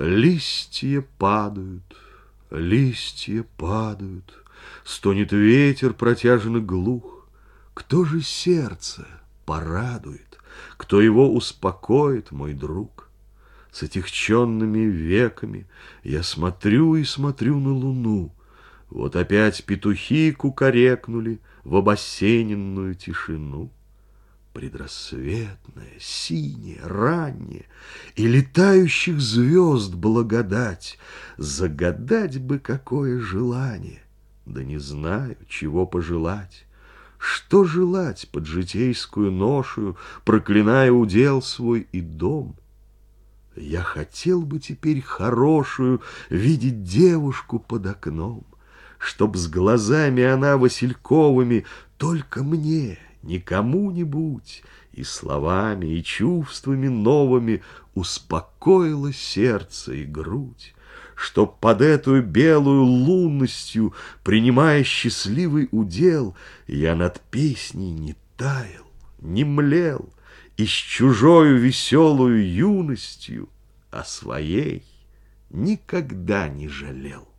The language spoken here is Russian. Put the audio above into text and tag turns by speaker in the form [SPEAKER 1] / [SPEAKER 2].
[SPEAKER 1] Листья падают, листья падают, Стонет ветер протяжно глух. Кто же сердце порадует, Кто его успокоит, мой друг? С отягченными веками Я смотрю и смотрю на луну. Вот опять петухи кукарекнули В обосененную тишину предрассветное, синее, раннее, И летающих звезд благодать, Загадать бы какое желание, Да не знаю, чего пожелать. Что желать под житейскую ношую, Проклиная удел свой и дом? Я хотел бы теперь хорошую Видеть девушку под окном, Чтоб с глазами она васильковыми Только мне — не кому-нибудь, и словами, и чувствами новыми успокоило сердце и грудь, чтоб под эту белую лунностью, принимая счастливый удел, я над песней не таял, не млел, и с чужою веселую юностью о своей никогда не жалел.